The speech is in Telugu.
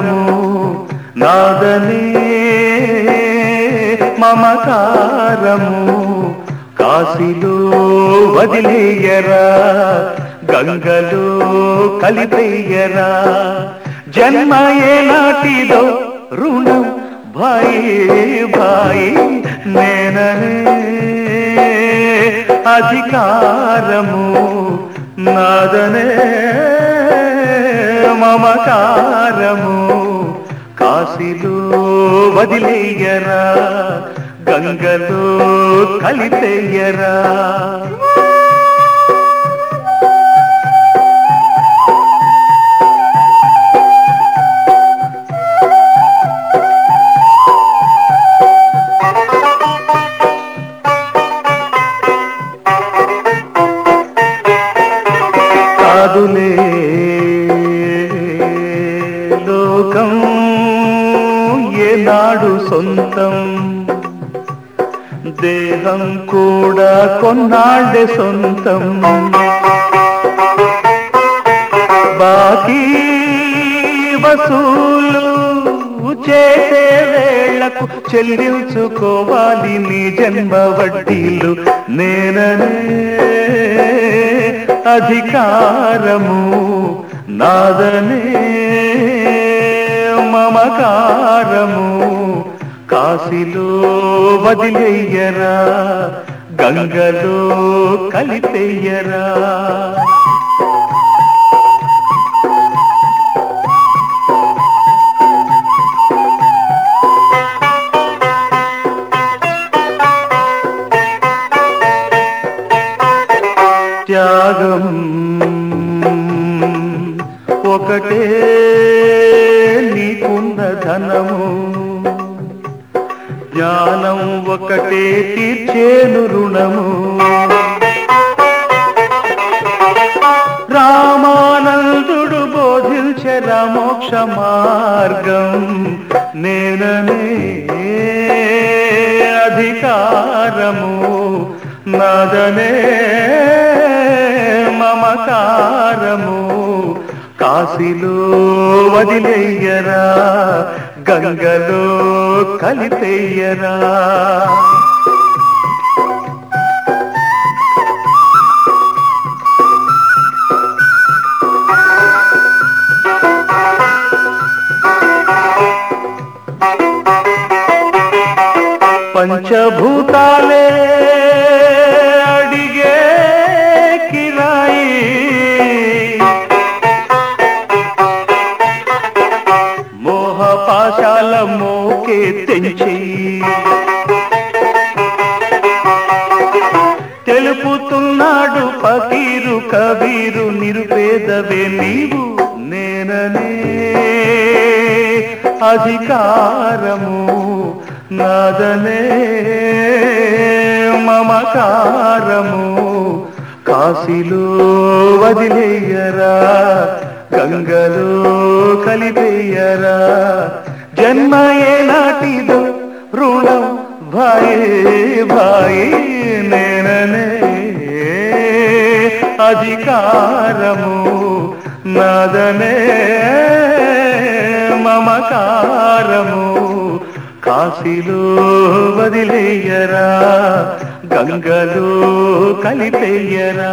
అధికారము నాదనే మమకారము. కాశీలో వదిలేయరా గంగలో కలిపేయరా జన్మ ఏనాటిదో రుణం భాయి భాయి నేననే అధికారము నాదనే మమకారము కాశీలో వదిలేయరా గంగలో కలిపేయరా కాదులే ఏనాడు సొంతం. దేహం కూడా కొన్నాళ్ళే సొంతం. బాకీ వసూలు చేసే వేళ్ళకు చెల్లించుకోవాలి నీ జన్మ వడ్డీలు. నేననే అధికారము నాదనే మమకారము కాశీలో వదిలేయరా గంగలో కలిపేయరా త్యాగం ఒకటే ధనము. జ్ఞానం ఒకటే తీర్చేను రుణము. రామానందుడు బోధించిన మోక్ష మార్గం నేననే అధికారము. నాదనే మమకారము. కాశీలో వదిలేయరా గంగలో కలిపేయరా. పంచభూతాలే తెంచి తెలుపుతున్నాడు పకీరు కబీరు నిరుపేదవే నీవు నేననే. అధికారము నాదనే. మమకారము కాశీలో వదిలేయరా గంగలో కలిపేయరా. జన్మ ఏనాటిదో రుణం భాయే భాయే నేననే. అధికారము నాదనే. మమకారము కాశీలో వదిలేయరా గంగలో కలిపేయరా.